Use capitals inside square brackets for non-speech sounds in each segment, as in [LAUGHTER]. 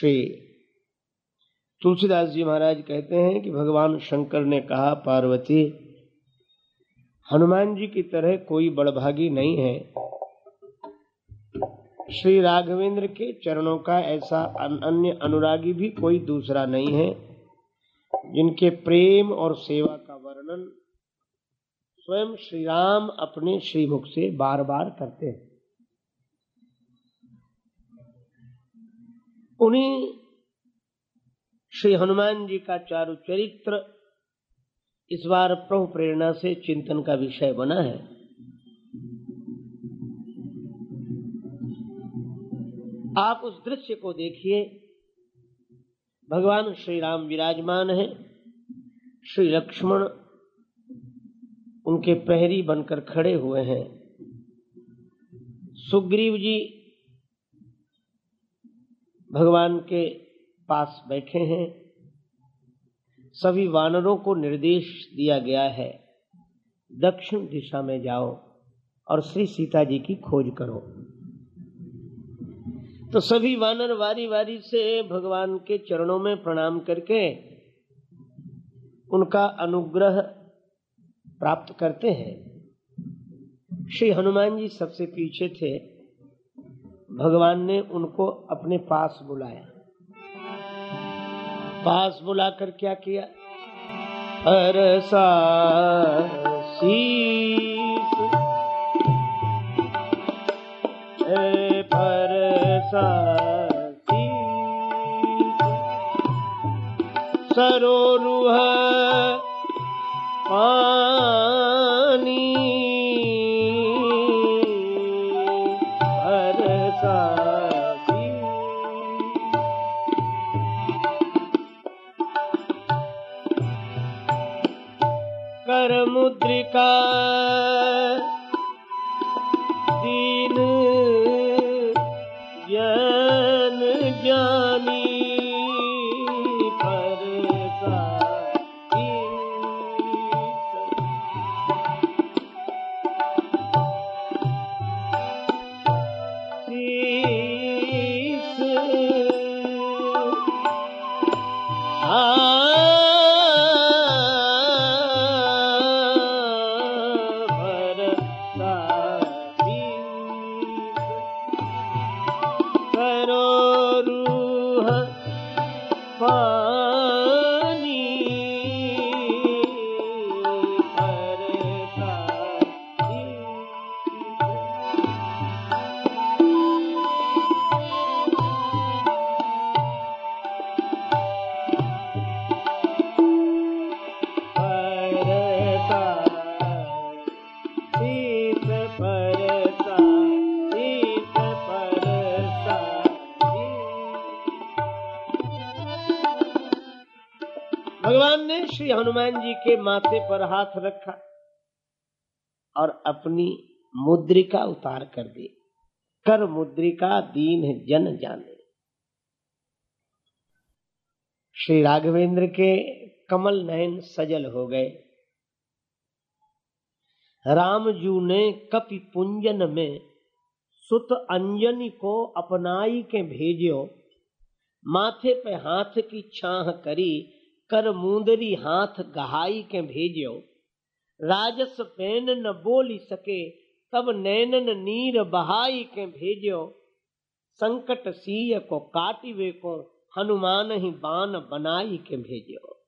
श्री तुलसीदास जी महाराज कहते हैं कि भगवान शंकर ने कहा, पार्वती, हनुमान जी की तरह कोई बड़भागी नहीं है। श्री राघवेंद्र के चरणों का ऐसा अन्य अनुरागी भी कोई दूसरा नहीं है, जिनके प्रेम और सेवा का वर्णन स्वयं श्री राम अपने श्रीमुख से बार बार करते हैं। उन्हीं श्री हनुमान जी का चारु चरित्र इस बार प्रभु प्रेरणा से चिंतन का विषय बना है। आप उस दृश्य को देखिए। भगवान श्री राम विराजमान है। श्री लक्ष्मण उनके प्रहरी बनकर खड़े हुए हैं। सुग्रीव जी भगवान के पास बैठे हैं। सभी वानरों को निर्देश दिया गया है, दक्षिण दिशा में जाओ और श्री सीता जी की खोज करो। तो सभी वानर वारी वारी से भगवान के चरणों में प्रणाम करके उनका अनुग्रह प्राप्त करते हैं। श्री हनुमान जी सबसे पीछे थे। भगवान ने उनको अपने पास बुलाया। पास बुलाकर क्या किया? अरसा शीस परसा सरोरुह पानी जन जानी पानी हनुमान जी के माथे पर हाथ रखा और अपनी मुद्रिका उतार कर दी। कर मुद्रिका दीन जन जाने। श्री राघवेंद्र के कमल नयन सजल हो गए। रामजू ने कपि पुंजन में सुत अंजनी को अपनाई के भेजो। माथे पे हाथ की छाह करी कर मुंदरी हाथ गहाई के भेजो। राजस पेन न बोली सके, तब नैनन नीर बहाई के भेजो। संकट सीय को काटिवे को हनुमान ही बान बनाई के भेजो।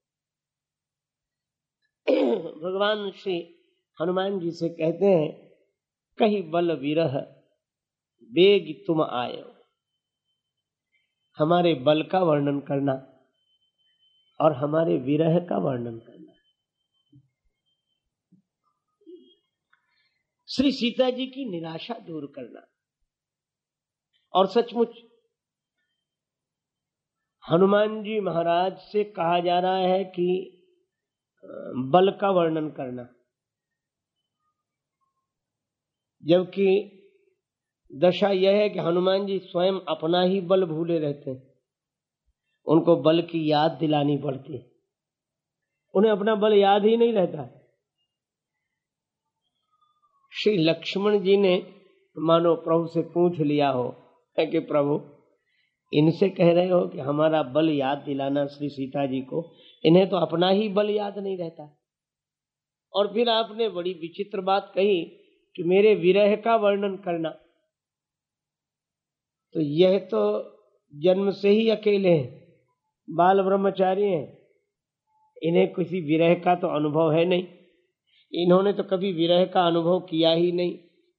[CLEARS THROAT] भगवान श्री हनुमान जी से कहते हैं, कही बल विरह, बेग तुम आयो। हमारे बल का वर्णन करना। और हमारे विरह का वर्णन करना श्री सीता जी की निराशा दूर करना। और सचमुच, हनुमान जी महाराज से कहा जा रहा है कि बल का वर्णन करना। जबकि दशा यह है कि हनुमान जी स्वयं अपना ही बल भूले रहते हैं। उनको बल की याद दिलानी पड़ती उन्हें अपना बल याद ही नहीं रहता। श्री लक्ष्मण जी ने, मानो प्रभु से पूछ लिया हो कि प्रभु, इनसे कह रहे हो कि हमारा बल याद दिलाना श्री सीता जी को, इन्हें तो अपना ही बल याद नहीं रहता। और फिर आपने बड़ी विचित्र बात कही कि मेरे विरह का वर्णन करना। तो यह तो जन्म से ही अकेले हैं। बाल ब्रह्मचारी हैं। इन्हें किसी विरह का तो अनुभव है नहीं। इन्होंने तो कभी विरह का अनुभव किया ही नहीं।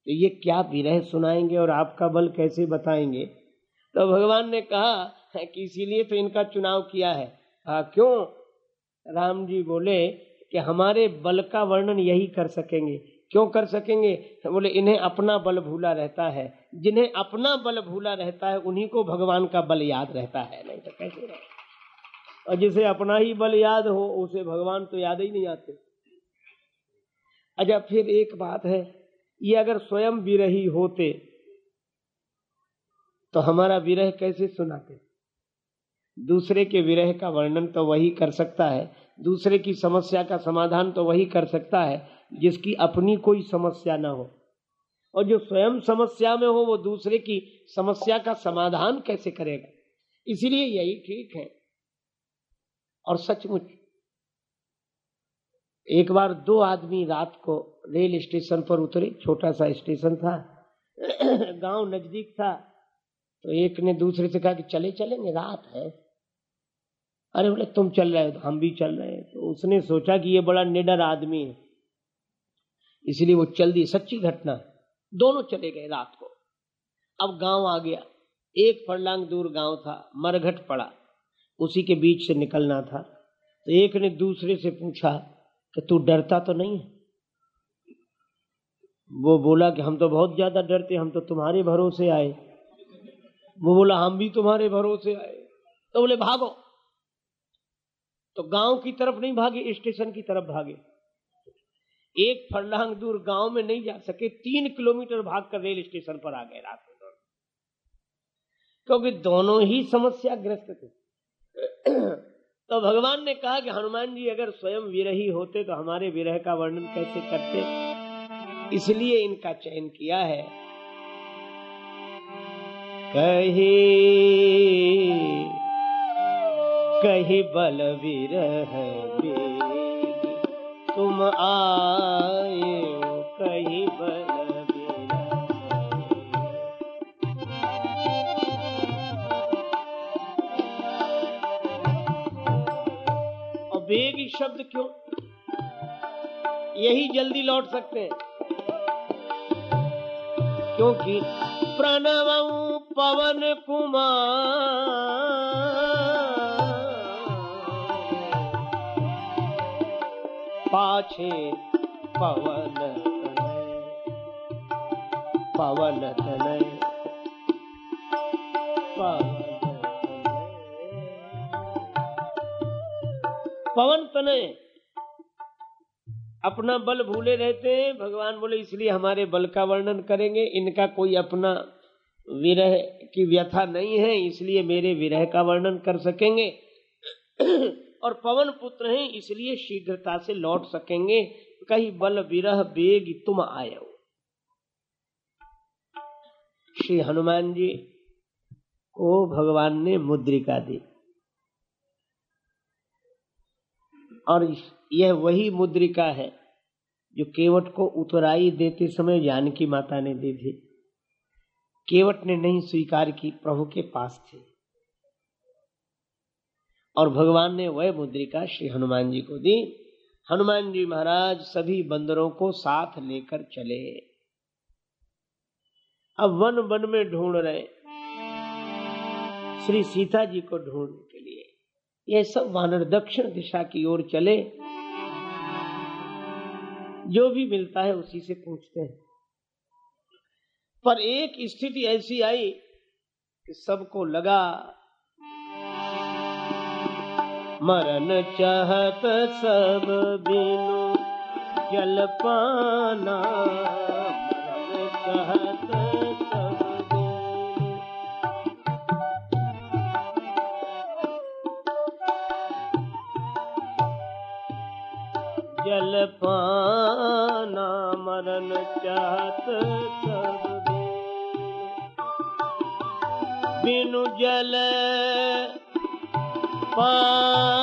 तो ये क्या विरह सुनाएँगे और आपका बल कैसे बताएँगे? तो भगवान ने कहा कि इसीलिए तो इनका चुनाव किया है। कहा, क्यों? राम जी बोले कि हमारे बल का वर्णन यही कर सकेंगे। क्यों कर सकेंगे? बोले, इन्हें अपना बल भूला रहता है। जिन्हें अपना बल भूला रहता है, उन्हीं को भगवान का बल याद रहता है। नहीं तो कैसे रहे? और जिसे अपना ही बल याद हो, उसे भगवान तो याद ही नहीं आते। अच्छा फिर एक बात है, ये अगर स्वयं विरही होते तो हमारा विरह कैसे सुनाते? दूसरे के विरह का वर्णन तो वही कर सकता है, दूसरे की समस्या का समाधान तो वही कर सकता है, जिसकी अपनी कोई समस्या ना हो। और जो स्वयं समस्या में हो, वो दूसरे की समस्या का समाधान कैसे करेगा? इसीलिए यही ठीक है। और सचमुच, एक बार दो आदमी रात को रेल स्टेशन पर उतरे, छोटा सा स्टेशन था, [CLEARS THROAT] गाँव नज़दीक था तो एक ने दूसरे से कहा कि चले चलेंगे रात है। अरे बोले, तुम चल रहे हो तो हम भी चल रहे हैं। तो उसने सोचा कि ये बड़ा निडर आदमी है। इसलिए वो चल दी सच्ची घटना। दोनों चले गए रात को। अब गाँव आ गया। एक फरलांग दूर गाँव था, मरघट पड़ा। उसी के बीच से निकलना था। तो एक ने दूसरे से पूछा कि तू डरता तो नहीं वो बोला कि हम तो बहुत ज़्यादा डरते, हम तो तुम्हारे भरोसे आए। वो बोला, हम भी तुम्हारे भरोसे आए। तो बोले, भागो। तो गाँव की तरफ़ नहीं भागे, स्टेशन की तरफ़ भागे। एक फरलांग दूर गाँव में नहीं जा सके, तीन किलोमीटर भागकर रेल स्टेशन पर आ गए रात में क्योंकि दोनों ही समस्या ग्रस्त थे। तो भगवान ने कहा कि हनुमान जी अगर स्वयं विरही होते तो हमारे विरह का वर्णन कैसे करते? इसलिए इनका चयन किया है। कही कही बल विरह तुम आए कही बल वेग शब्द क्यों? यही जल्दी लौट सकते हैं। क्योंकि प्रणव पवन कुमार। पाछे पवन पवन तनय। पवन तनय अपना बल भूले रहते हैं। भगवान बोले, इसलिए हमारे बल का वर्णन करेंगे। इनका कोई अपना विरह की व्यथा नहीं है, इसलिए मेरे विरह का वर्णन कर सकेंगे। [CLEARS THROAT] और पवन पुत्र हैं, इसलिए शीघ्रता से लौट सकेंगे। कहीं बल विरह बेग तुम आयो। श्री हनुमान जी को भगवान ने मुद्रिका दी। और यह वही मुद्रिका है, जो केवट को उतराई देते समय जानकी माता ने दी थी केवट ने नहीं स्वीकार की, प्रभु के पास थे। और भगवान ने वह मुद्रिका श्री हनुमान जी को दी। हनुमान जी महाराज सभी बंदरों को साथ लेकर चले। अब वन वन में ढूंढ रहे। श्री सीता जी को ढूँढने यह सब वानर दक्षिण दिशा की ओर चले। जो भी मिलता है उसी से पूछते हैं। पर एक स्थिति ऐसी आई कि सबको लगा, मरण चाहत सब बिनु जल पाना, मरण चाहत जल पाना मरण चाहत सब बिनु बिनु जल पाना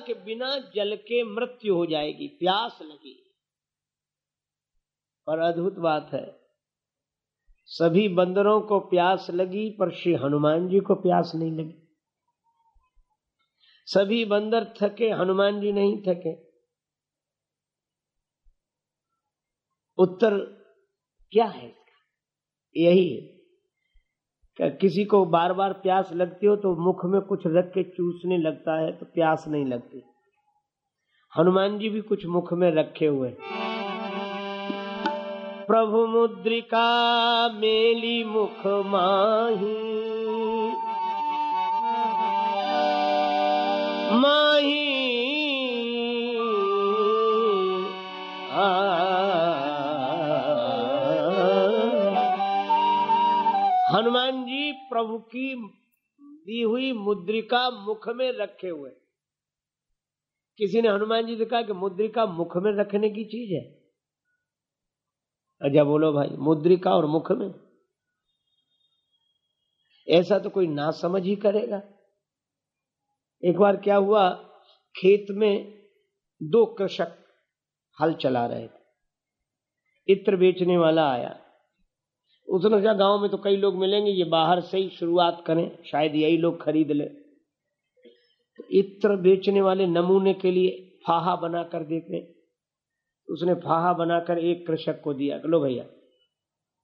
कि बिना जल के मृत्यु हो जाएगी, प्यास लगी। और अद्भुत बात है, सभी बंदरों को प्यास लगी, पर श्री हनुमान जी को प्यास नहीं लगी। सभी बंदर थके, हनुमान जी नहीं थके। उत्तर क्या है इसका? यही है। किसी को बार बार प्यास लगती हो तो मुख में कुछ रख के चूसने लगता है तो प्यास नहीं लगती। हनुमान जी भी कुछ मुख में रखे हुए प्रभु मुद्रिका मेली मुख माही। माही प्रभु की दी हुई मुद्रिका मुख में रखे हुए। किसी ने हनुमान जी से कहा कि मुद्रिका मुख में रखने की चीज़ है। अच्छा बोलो भाई, मुद्रिका और मुख में। ऐसा तो कोई ना समझ ही करेगा। एक बार क्या हुआ, खेत में दो कृषक हल चला रहे थे। इत्र बेचने वाला आया। उसने कहा गाँव में तो कई लोग मिलेंगे, ये बाहर से ही शुरुआत करें, शायद यही लोग खरीद ले। तो इत्र बेचने वाले नमूने के लिए फाहा बना कर देते उसने फाहा बनाकर एक कृषक को दिया, लो भैया,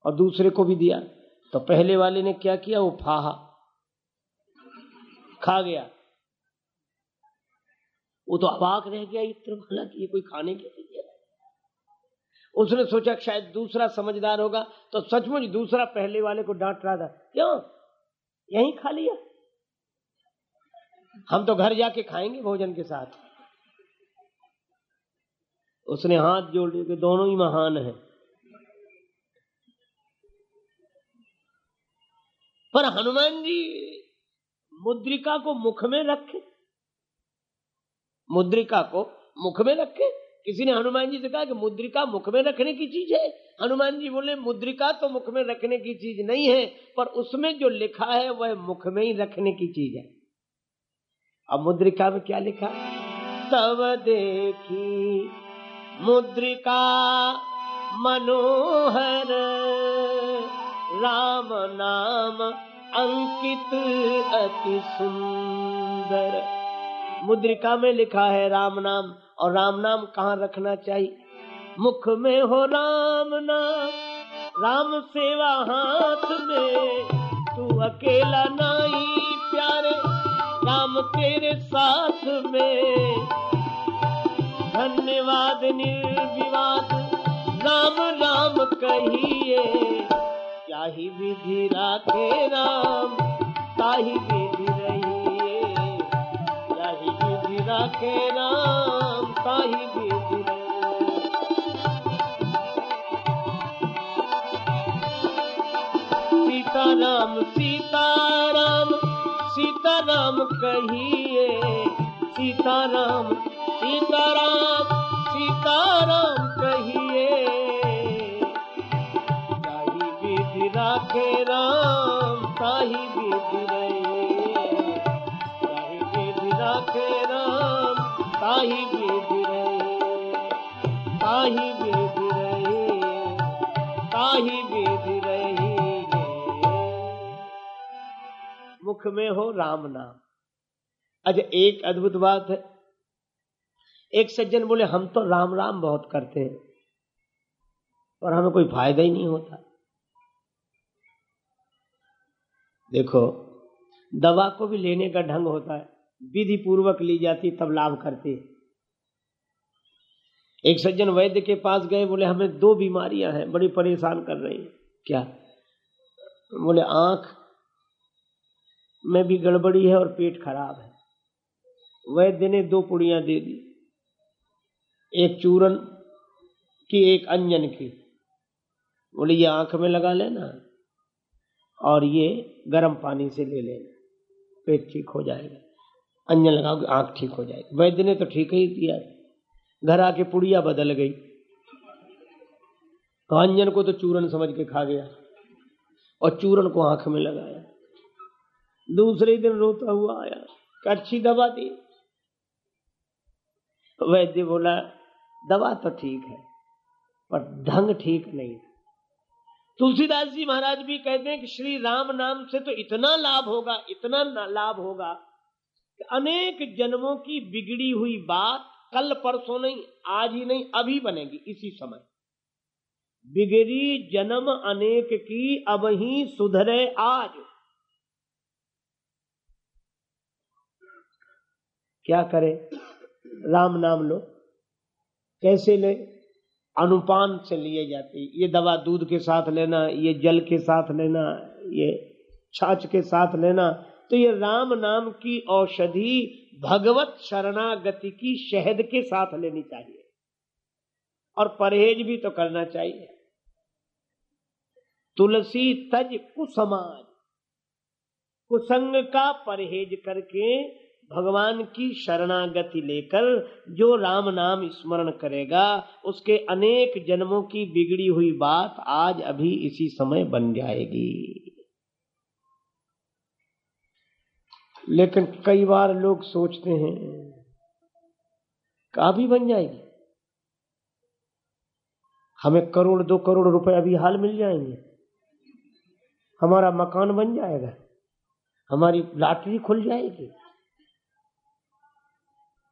और दूसरे को भी दिया। तो पहले वाले ने क्या किया, वो फाहा खा गया। वो तो अबाक रह गया इत्र वाला कि ये कोई खाने के उसने सोचा शायद दूसरा समझदार होगा तो सचमुच दूसरा पहले वाले को डांट रहा था। क्यों? यही खा लिया हम तो घर जाके खाएँगे भोजन के साथ। उसने हाथ जोड़ दिए कि दोनों ही महान हैं। पर हनुमान जी, मुद्रिका को मुख में रखे। मुद्रिका को मुख में रखे। किसी ने हनुमान जी से कहा कि मुद्रिका मुख में रखने की चीज़ है। हनुमान जी बोले, मुद्रिका तो मुख में रखने की चीज़ नहीं है, पर उसमें जो लिखा है वह मुख में ही रखने की चीज़ है। अब मुद्रिका में क्या लिखा? तब देखी मुद्रिका मनोहर, राम नाम अंकित अति सुंदर। मुद्रिका में लिखा है राम नाम और राम नाम कहाँ रखना चाहिए? मुख में हो राम नाम, राम सेवा हाथ में। तू अकेला नहीं प्यारे, राम तेरे साथ में। धन्यवाद निर्विवाद, राम राम कहिए। क्या ही विधि राखे राम, ताही विधि रहिए। ही विधि राखे राम। सीताराम सीताराम सीताराम कहिए। सीताराम सीताराम सीताराम कहिए। ताही विधि राखे राम, ताही विधि रहिए ताही विधि राखे राम, ताही विधि ताही विधि रहिए ताही विधि रहिए मुख में हो राम नाम। अच्छा एक अद्भुत बात है। एक सज्जन बोले, हम तो राम राम बहुत करते हैं, और हमें कोई फ़ायदा ही नहीं होता। देखो, दवा को भी लेने का ढंग होता है। विधि पूर्वक ली जाती, तब लाभ करती है। एक सज्जन वैद्य के पास गए, बोले, हमें दो बीमारियाँ हैं, बड़ी परेशान कर रही हैं। क्या? बोले, आँख में भी गड़बड़ी है और पेट खराब है। वैद्य ने दो पुड़ियाँ दे दी, एक चूरन की, एक अंजन की। बोले, ये आँख में लगा लेना और ये गर्म पानी से ले लेना, पेट ठीक हो जाएगा, अंजन लगाओगे, आँख ठीक हो जाएगी। वैद्य ने तो ठीक ही किया घर आके पुड़िया बदल गई। तो अंजन को तो चूरन समझ के खा गया और चूरन को आँख में लगाया। दूसरे दिन रोता हुआ आया अच्छी दवा दी। वैद्य बोला, दवा तो ठीक है, पर ढंग ठीक नहीं तुलसीदास जी महाराज भी कहते हैं कि श्री राम नाम से तो इतना लाभ होगा, इतना लाभ होगा कि अनेक जन्मों की बिगड़ी हुई बात कल परसों नहीं, आज ही नहीं, अभी बनेगी, इसी समय। बिगड़ी जन्म अनेक की, अब ही सुधरे आज। क्या करे? राम नाम लो। कैसे ले? अनुपान से लिए जाते ये दवा दूध के साथ लेना, ये जल के साथ लेना, ये छाछ के साथ लेना तो ये राम नाम की औषधि भगवत शरणागति की शहद के साथ लेनी चाहिए। और परहेज भी तो करना चाहिए। तुलसी, तज, कुसमाज। कुसंग का परहेज करके भगवान की शरणागति लेकर जो राम नाम स्मरण करेगा, उसके अनेक जन्मों की बिगड़ी हुई बात आज अभी इसी समय बन जाएगी। लेकिन कई बार लोग सोचते हैं, का भी बन जाएगी। हमें करोड़, दो करोड़ रुपए अभी हाल मिल जाएँगे। हमारा मकान बन जाएगा। हमारी लॉटरी खुल जाएगी।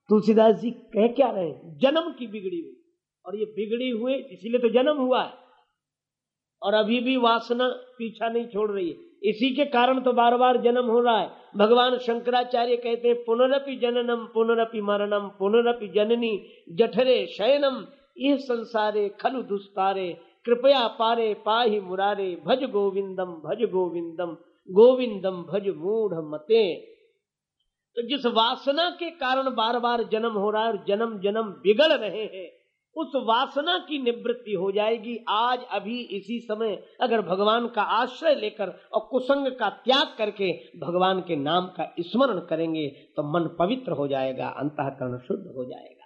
तुलसीदास जी कह क्या रहे जन्म की बिगड़ी हुई। और ये बिगड़ी हुए इसीलिए तो जन्म हुआ है। और अभी भी वासना पीछा नहीं छोड़ रही है। इसी के कारण तो बार बार जन्म हो रहा है। भगवान शंकराचार्य कहते हैं, पुनरपि जननम, पुनरपि मरणम, पुनरपि जननी, जठरे शयनम, ये संसारे खलु दुस्तारे, कृपया पारे, पाही मुरारे, भज गोविंदम भज गोविंदम गोविंदम भज मूढ़ मते। तो जिस वासना के कारण बार बार जन्म हो रहा है और जन्म जन्म बिगड़ रहे हैं उस वासना की निवृत्ति हो जाएगी। आज, अभी, इसी समय अगर भगवान का आश्रय लेकर और कुसंग का त्याग करके भगवान के नाम का स्मरण करेंगे तो मन पवित्र हो जाएगा, अंतकरण शुद्ध हो जाएगा।